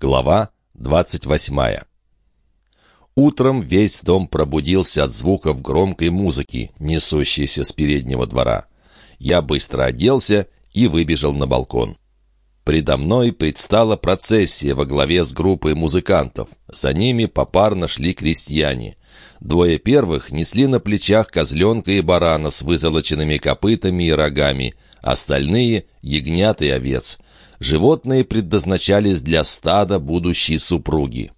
Глава двадцать восьмая Утром весь дом пробудился от звуков громкой музыки, несущейся с переднего двора. Я быстро оделся и выбежал на балкон. Предо мной предстала процессия во главе с группой музыкантов. За ними попарно шли крестьяне. Двое первых несли на плечах козленка и барана с вызолоченными копытами и рогами, остальные — ягнят и овец — Животные предназначались для стада будущей супруги.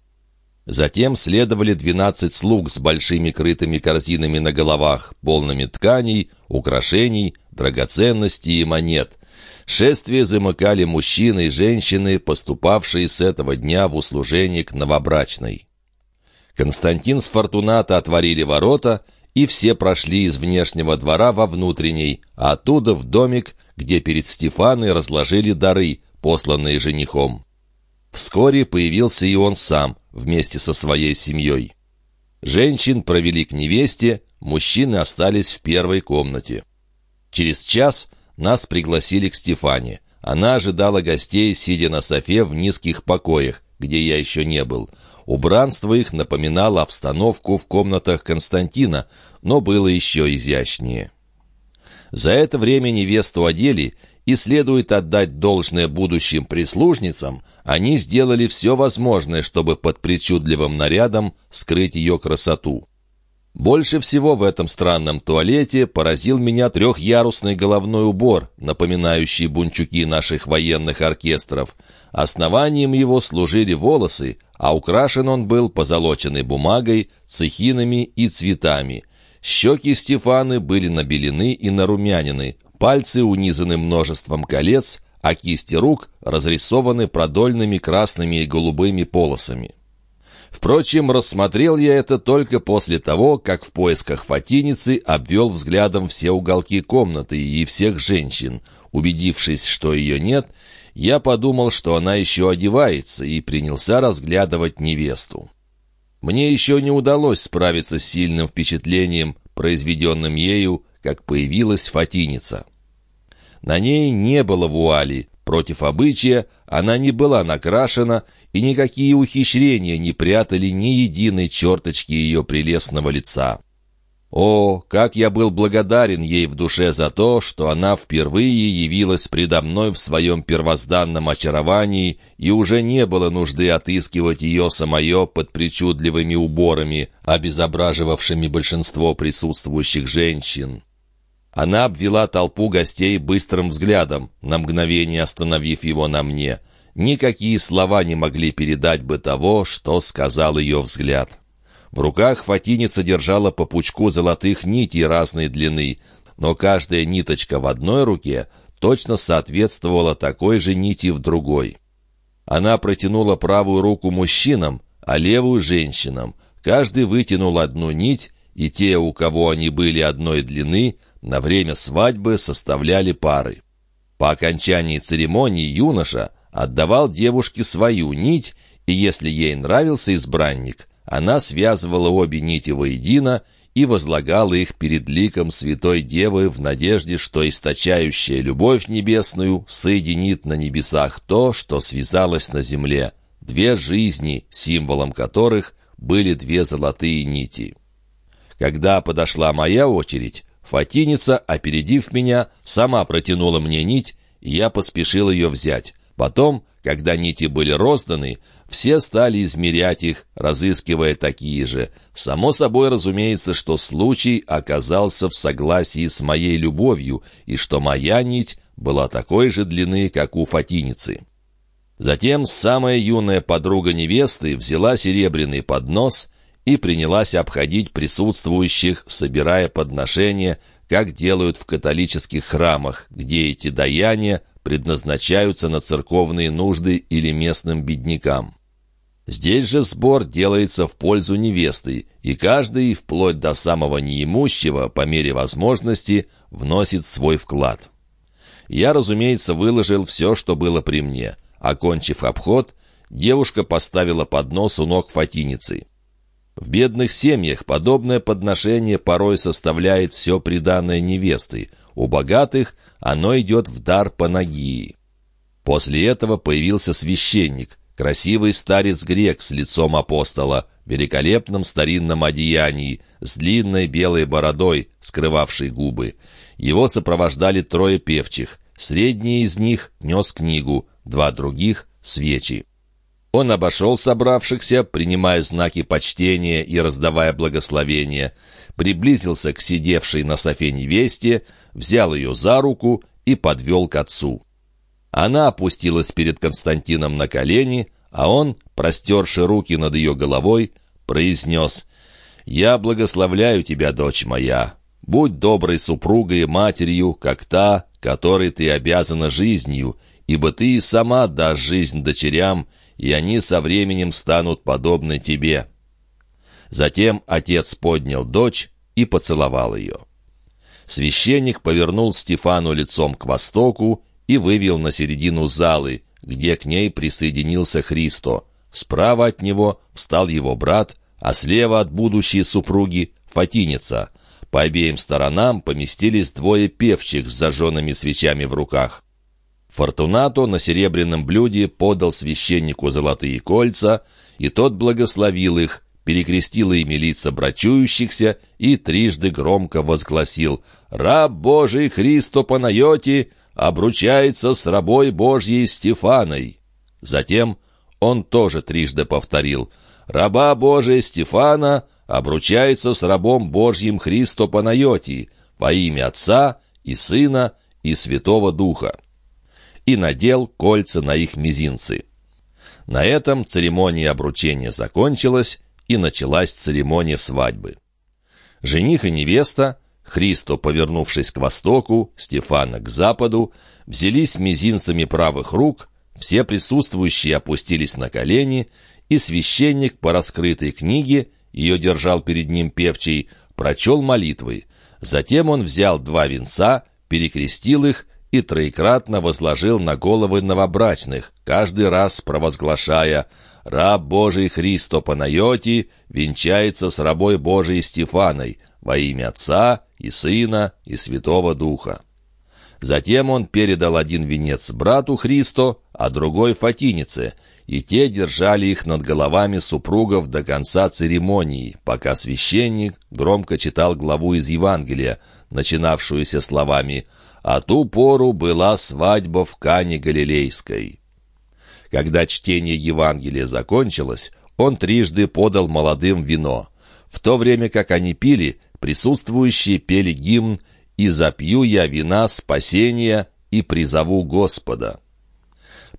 Затем следовали двенадцать слуг с большими крытыми корзинами на головах, полными тканей, украшений, драгоценностей и монет. Шествие замыкали мужчины и женщины, поступавшие с этого дня в услужение к новобрачной. Константин с Фортуната отворили ворота, и все прошли из внешнего двора во внутренний, а оттуда в домик, где перед Стефаной разложили дары, посланные женихом. Вскоре появился и он сам, вместе со своей семьей. Женщин провели к невесте, мужчины остались в первой комнате. Через час нас пригласили к Стефане. Она ожидала гостей, сидя на софе в низких покоях, где я еще не был. Убранство их напоминало обстановку в комнатах Константина, но было еще изящнее. За это время невесту одели, и следует отдать должное будущим прислужницам, они сделали все возможное, чтобы под причудливым нарядом скрыть ее красоту. Больше всего в этом странном туалете поразил меня трехъярусный головной убор, напоминающий бунчуки наших военных оркестров. Основанием его служили волосы, а украшен он был позолоченной бумагой, цехинами и цветами. Щеки Стефаны были набелены и нарумянины, Пальцы унизаны множеством колец, а кисти рук разрисованы продольными красными и голубыми полосами. Впрочем, рассмотрел я это только после того, как в поисках фатиницы обвел взглядом все уголки комнаты и всех женщин. Убедившись, что ее нет, я подумал, что она еще одевается, и принялся разглядывать невесту. Мне еще не удалось справиться с сильным впечатлением, произведенным ею, как появилась фатиница. На ней не было вуали. Против обычая она не была накрашена, и никакие ухищрения не прятали ни единой черточки ее прелестного лица. О, как я был благодарен ей в душе за то, что она впервые явилась предо мной в своем первозданном очаровании, и уже не было нужды отыскивать ее самое под причудливыми уборами, обезображивавшими большинство присутствующих женщин. Она обвела толпу гостей быстрым взглядом, на мгновение остановив его на мне. Никакие слова не могли передать бы того, что сказал ее взгляд. В руках фатиница держала по пучку золотых нитей разной длины, но каждая ниточка в одной руке точно соответствовала такой же нити в другой. Она протянула правую руку мужчинам, а левую — женщинам. Каждый вытянул одну нить, и те, у кого они были одной длины, на время свадьбы составляли пары. По окончании церемонии юноша отдавал девушке свою нить, и если ей нравился избранник, она связывала обе нити воедино и возлагала их перед ликом Святой Девы в надежде, что источающая любовь небесную соединит на небесах то, что связалось на земле, две жизни, символом которых были две золотые нити. Когда подошла моя очередь, Фатиница, опередив меня, сама протянула мне нить, и я поспешил ее взять. Потом, когда нити были розданы, все стали измерять их, разыскивая такие же. Само собой разумеется, что случай оказался в согласии с моей любовью, и что моя нить была такой же длины, как у Фатиницы. Затем самая юная подруга невесты взяла серебряный поднос и принялась обходить присутствующих, собирая подношения, как делают в католических храмах, где эти даяния предназначаются на церковные нужды или местным беднякам. Здесь же сбор делается в пользу невесты, и каждый, вплоть до самого неимущего, по мере возможности, вносит свой вклад. Я, разумеется, выложил все, что было при мне. Окончив обход, девушка поставила поднос у ног Фатиницы. В бедных семьях подобное подношение порой составляет все приданное невесты. У богатых оно идет в дар Панагии. После этого появился священник. красивый старец-грек с лицом апостола, в великолепном старинном одеянии, с длинной белой бородой, скрывавшей губы. Его сопровождали трое певчих. Средний из них нес книгу, два других — свечи. Он обошел собравшихся, принимая знаки почтения и раздавая благословения, приблизился к сидевшей на софе невесте, взял ее за руку и подвел к отцу. Она опустилась перед Константином на колени, а он, простерши руки над ее головой, произнес «Я благословляю тебя, дочь моя. Будь доброй супругой и матерью, как та, которой ты обязана жизнью, ибо ты и сама дашь жизнь дочерям, и они со временем станут подобны тебе». Затем отец поднял дочь и поцеловал ее. Священник повернул Стефану лицом к востоку и вывел на середину залы, где к ней присоединился Христо. Справа от него встал его брат, а слева от будущей супруги — Фатиница. По обеим сторонам поместились двое певчих с зажженными свечами в руках. Фортунато на серебряном блюде подал священнику золотые кольца, и тот благословил их, перекрестил ими лица брачующихся и трижды громко возгласил «Раб Божий Христо Панайоти обручается с рабой Божьей Стефаной». Затем он тоже трижды повторил «Раба Божия Стефана обручается с рабом Божьим Христо Панайоти во имя Отца и Сына и Святого Духа» и надел кольца на их мизинцы. На этом церемония обручения закончилась, и началась церемония свадьбы. Жених и невеста, Христо, повернувшись к востоку, Стефана к западу, взялись мизинцами правых рук, все присутствующие опустились на колени, и священник по раскрытой книге, ее держал перед ним певчий, прочел молитвы. Затем он взял два венца, перекрестил их и троекратно возложил на головы новобрачных, каждый раз провозглашая «Раб Божий Христо Панайоти венчается с рабой Божией Стефаной во имя Отца и Сына и Святого Духа». Затем он передал один венец брату Христо, а другой Фатинице, и те держали их над головами супругов до конца церемонии, пока священник громко читал главу из Евангелия, начинавшуюся словами «А ту пору была свадьба в Кане Галилейской». Когда чтение Евангелия закончилось, он трижды подал молодым вино. В то время как они пили, присутствующие пели гимн «И запью я вина спасения и призову Господа».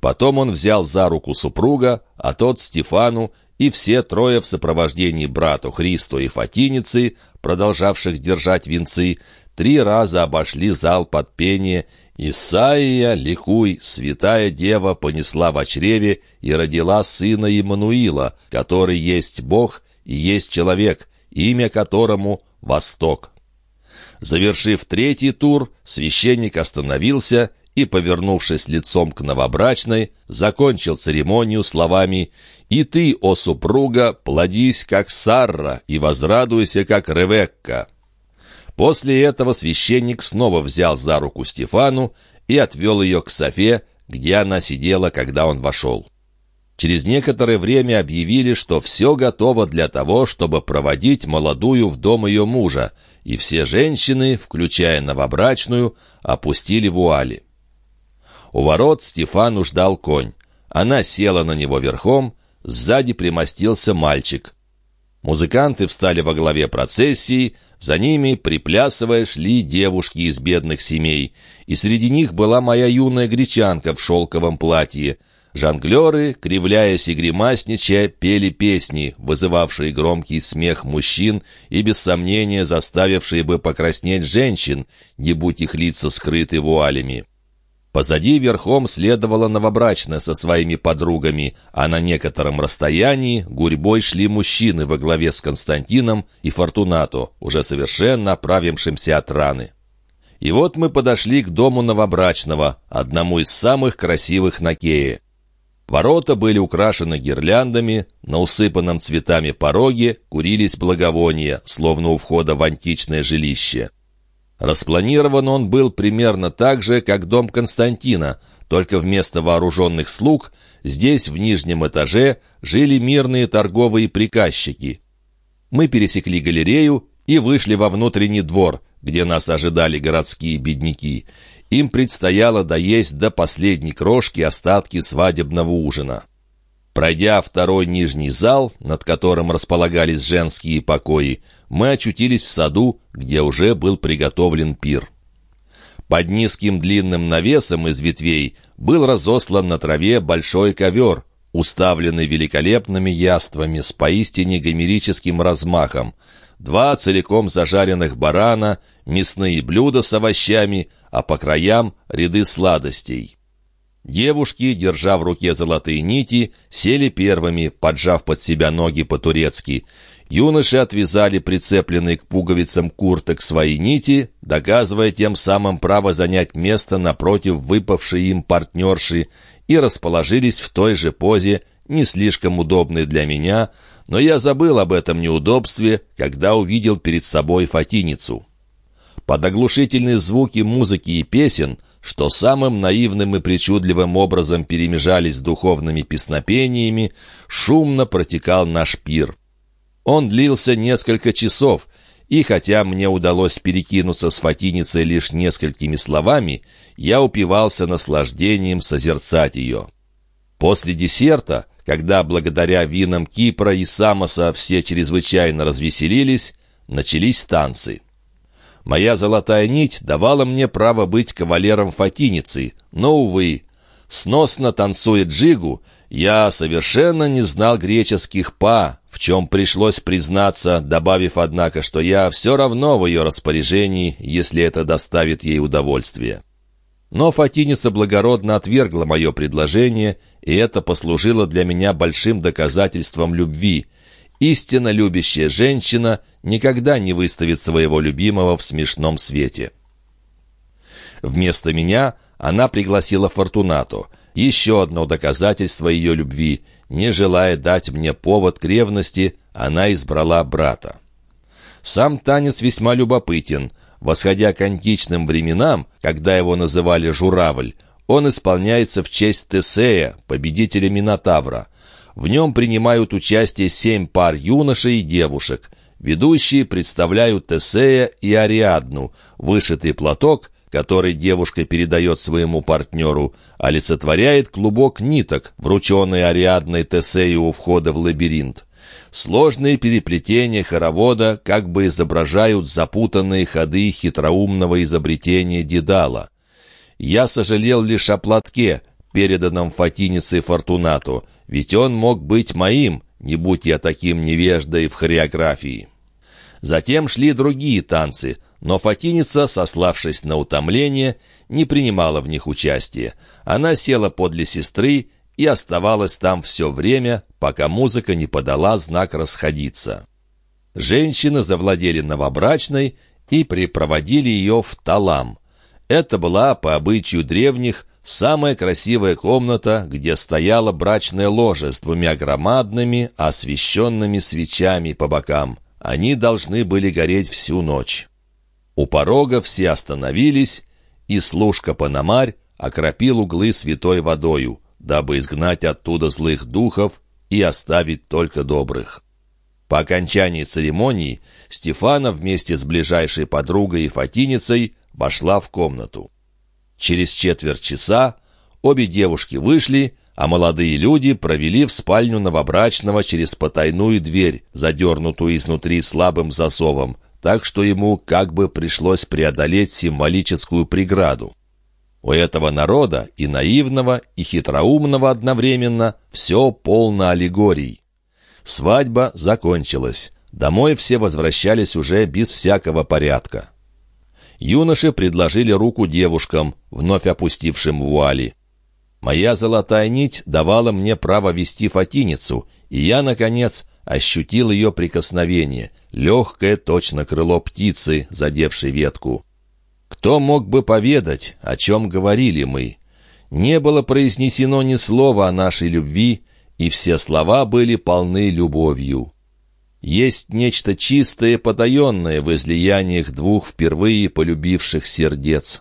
Потом он взял за руку супруга, а тот Стефану, и все трое в сопровождении брату Христу и Фатиницы, продолжавших держать венцы, три раза обошли зал под пение «Исаия, ликуй, святая дева понесла в чреве и родила сына Иммануила, который есть Бог и есть человек, имя которому — Восток». Завершив третий тур, священник остановился и, повернувшись лицом к новобрачной, закончил церемонию словами «И ты, о супруга, плодись, как Сарра, и возрадуйся, как Ревекка». После этого священник снова взял за руку Стефану и отвел ее к Софе, где она сидела, когда он вошел. Через некоторое время объявили, что все готово для того, чтобы проводить молодую в дом ее мужа, и все женщины, включая новобрачную, опустили вуали. У ворот Стефану ждал конь. Она села на него верхом, сзади примостился мальчик. Музыканты встали во главе процессии, за ними, приплясывая, шли девушки из бедных семей, и среди них была моя юная гречанка в шелковом платье. Жонглеры, кривляясь и гримасничая, пели песни, вызывавшие громкий смех мужчин и, без сомнения, заставившие бы покраснеть женщин, не будь их лица скрыты вуалями. Позади верхом следовала новобрачная со своими подругами, а на некотором расстоянии гурьбой шли мужчины во главе с Константином и Фортунато, уже совершенно оправившимся от раны. И вот мы подошли к дому новобрачного, одному из самых красивых на Кее. Ворота были украшены гирляндами, на усыпанном цветами пороге курились благовония, словно у входа в античное жилище. Распланирован он был примерно так же, как дом Константина, только вместо вооруженных слуг здесь, в нижнем этаже, жили мирные торговые приказчики. Мы пересекли галерею и вышли во внутренний двор, где нас ожидали городские бедняки. Им предстояло доесть до последней крошки остатки свадебного ужина. Пройдя второй нижний зал, над которым располагались женские покои, мы очутились в саду, где уже был приготовлен пир. Под низким длинным навесом из ветвей был разослан на траве большой ковер, уставленный великолепными яствами с поистине гомерическим размахом. Два целиком зажаренных барана, мясные блюда с овощами, а по краям ряды сладостей. Девушки, держа в руке золотые нити, сели первыми, поджав под себя ноги по-турецки. Юноши отвязали прицепленные к пуговицам курток свои нити, доказывая тем самым право занять место напротив выпавшей им партнерши, и расположились в той же позе, не слишком удобной для меня, но я забыл об этом неудобстве, когда увидел перед собой фатиницу. Под оглушительные звуки музыки и песен — что самым наивным и причудливым образом перемежались духовными песнопениями, шумно протекал наш пир. Он длился несколько часов, и хотя мне удалось перекинуться с Фатиницей лишь несколькими словами, я упивался наслаждением созерцать ее. После десерта, когда благодаря винам Кипра и Самоса все чрезвычайно развеселились, начались танцы. Моя золотая нить давала мне право быть кавалером Фатиницы, но, увы, сносно танцуя джигу, я совершенно не знал греческих па, в чем пришлось признаться, добавив, однако, что я все равно в ее распоряжении, если это доставит ей удовольствие. Но Фатиница благородно отвергла мое предложение, и это послужило для меня большим доказательством любви — Истинно любящая женщина никогда не выставит своего любимого в смешном свете. Вместо меня она пригласила Фортунату. Еще одно доказательство ее любви. Не желая дать мне повод к ревности, она избрала брата. Сам танец весьма любопытен. Восходя к античным временам, когда его называли «журавль», он исполняется в честь Тесея, победителя Минотавра. В нем принимают участие семь пар юношей и девушек. Ведущие представляют Тесея и Ариадну. Вышитый платок, который девушка передает своему партнеру, олицетворяет клубок ниток, врученный Ариадной Тесею у входа в лабиринт. Сложные переплетения хоровода как бы изображают запутанные ходы хитроумного изобретения Дедала. Я сожалел лишь о платке, переданном Фатинице Фортунату, ведь он мог быть моим, не будь я таким невеждой в хореографии. Затем шли другие танцы, но Фатиница, сославшись на утомление, не принимала в них участия. Она села подле сестры и оставалась там все время, пока музыка не подала знак расходиться. Женщины завладели новобрачной и припроводили ее в Талам. Это была, по обычаю древних, самая красивая комната, где стояла брачная ложа с двумя громадными, освещенными свечами по бокам. Они должны были гореть всю ночь. У порога все остановились, и служка Панамарь окропил углы святой водою, дабы изгнать оттуда злых духов и оставить только добрых. По окончании церемонии Стефана вместе с ближайшей подругой и Фатиницей вошла в комнату. Через четверть часа обе девушки вышли, а молодые люди провели в спальню новобрачного через потайную дверь, задернутую изнутри слабым засовом, так что ему как бы пришлось преодолеть символическую преграду. У этого народа и наивного, и хитроумного одновременно все полно аллегорий. Свадьба закончилась. Домой все возвращались уже без всякого порядка. Юноши предложили руку девушкам, вновь опустившим вуали. Моя золотая нить давала мне право вести фатиницу, и я, наконец, ощутил ее прикосновение, легкое точно крыло птицы, задевшей ветку. Кто мог бы поведать, о чем говорили мы? Не было произнесено ни слова о нашей любви, и все слова были полны любовью. Есть нечто чистое и потаенное в излияниях двух впервые полюбивших сердец.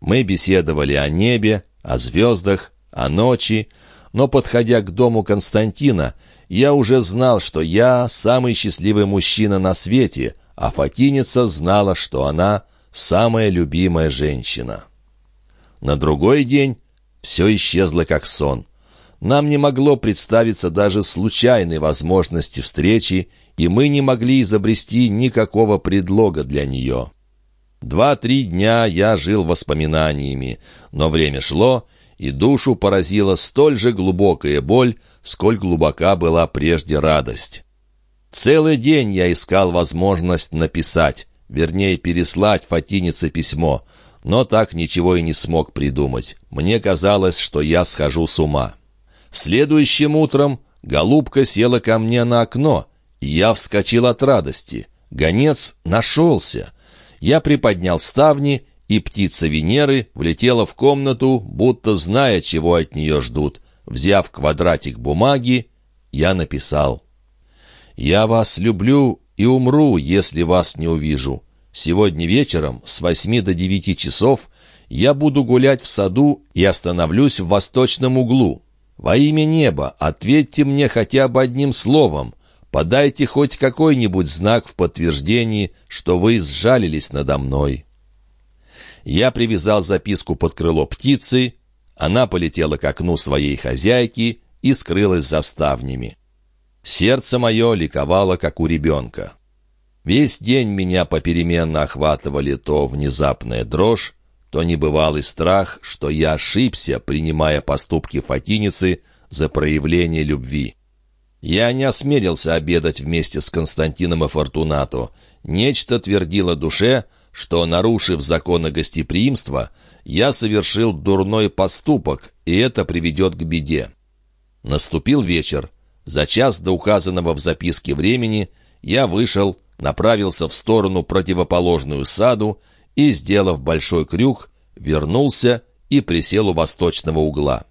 Мы беседовали о небе, о звездах, о ночи, но, подходя к дому Константина, я уже знал, что я самый счастливый мужчина на свете, а Фатиница знала, что она самая любимая женщина. На другой день все исчезло как сон. Нам не могло представиться даже случайной возможности встречи, и мы не могли изобрести никакого предлога для нее. Два-три дня я жил воспоминаниями, но время шло, и душу поразила столь же глубокая боль, сколь глубока была прежде радость. Целый день я искал возможность написать, вернее, переслать Фатинице письмо, но так ничего и не смог придумать. Мне казалось, что я схожу с ума. Следующим утром голубка села ко мне на окно, и я вскочил от радости. Гонец нашелся. Я приподнял ставни и птица Венеры влетела в комнату, будто зная, чего от нее ждут. Взяв квадратик бумаги, я написал. «Я вас люблю и умру, если вас не увижу. Сегодня вечером с восьми до девяти часов я буду гулять в саду и остановлюсь в восточном углу. Во имя неба ответьте мне хотя бы одним словом. Подайте хоть какой-нибудь знак в подтверждении, что вы сжалились надо мной». Я привязал записку под крыло птицы, она полетела к окну своей хозяйки и скрылась за ставнями. Сердце мое ликовало, как у ребенка. Весь день меня попеременно охватывали то внезапная дрожь, то небывалый страх, что я ошибся, принимая поступки Фатиницы за проявление любви. Я не осмелился обедать вместе с Константином и Фортунато. Нечто твердило душе, что, нарушив законы гостеприимства, я совершил дурной поступок, и это приведет к беде. Наступил вечер. За час до указанного в записке времени я вышел, направился в сторону противоположную саду и, сделав большой крюк, вернулся и присел у восточного угла.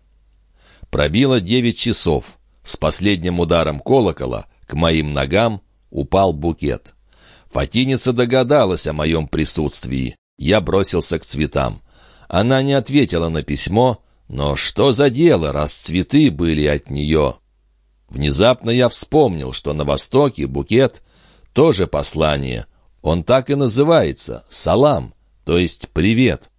Пробило девять часов. С последним ударом колокола к моим ногам упал букет. Фатиница догадалась о моем присутствии. Я бросился к цветам. Она не ответила на письмо, но что за дело, раз цветы были от нее? Внезапно я вспомнил, что на Востоке букет — тоже послание. Он так и называется — «Салам», то есть «Привет».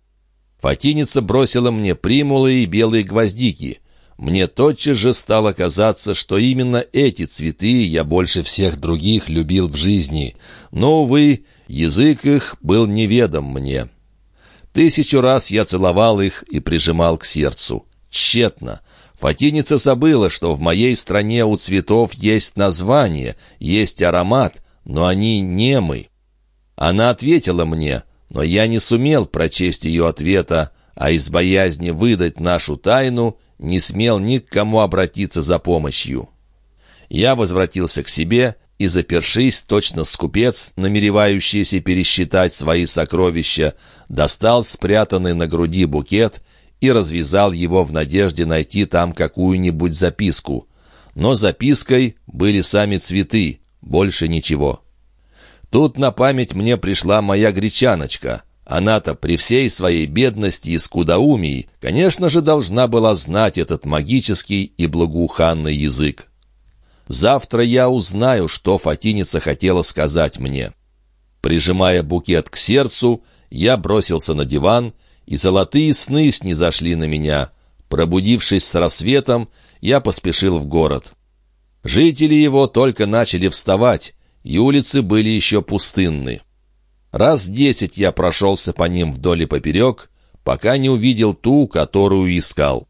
Фатиница бросила мне примулы и белые гвоздики. Мне тотчас же стало казаться, что именно эти цветы я больше всех других любил в жизни. Но, увы, язык их был неведом мне. Тысячу раз я целовал их и прижимал к сердцу. Тщетно. Фатиница забыла, что в моей стране у цветов есть название, есть аромат, но они немы. Она ответила мне, но я не сумел прочесть ее ответа, а из боязни выдать нашу тайну не смел ни к кому обратиться за помощью. Я возвратился к себе и, запершись, точно скупец, намеревающийся пересчитать свои сокровища, достал спрятанный на груди букет и развязал его в надежде найти там какую-нибудь записку. Но запиской были сами цветы, больше ничего. Тут на память мне пришла моя гречаночка — она-то при всей своей бедности и скудоумии, конечно же, должна была знать этот магический и благоуханный язык. Завтра я узнаю, что Фатиница хотела сказать мне. Прижимая букет к сердцу, я бросился на диван, и золотые сны снизошли на меня. Пробудившись с рассветом, я поспешил в город. Жители его только начали вставать, и улицы были еще пустынны. Раз десять я прошелся по ним вдоль и поперек, пока не увидел ту, которую искал.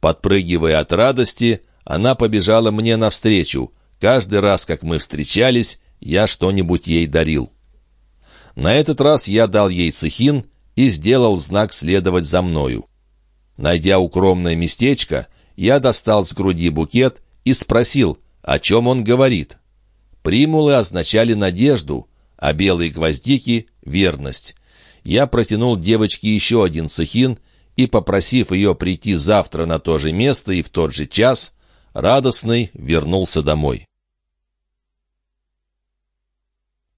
Подпрыгивая от радости, она побежала мне навстречу. Каждый раз, как мы встречались, я что-нибудь ей дарил. На этот раз я дал ей цехин и сделал знак следовать за мною. Найдя укромное местечко, я достал с груди букет и спросил, о чем он говорит. Примулы означали надежду, а белые гвоздики — верность. Я протянул девочке еще один цехин и, попросив ее прийти завтра на то же место и в тот же час, радостный вернулся домой.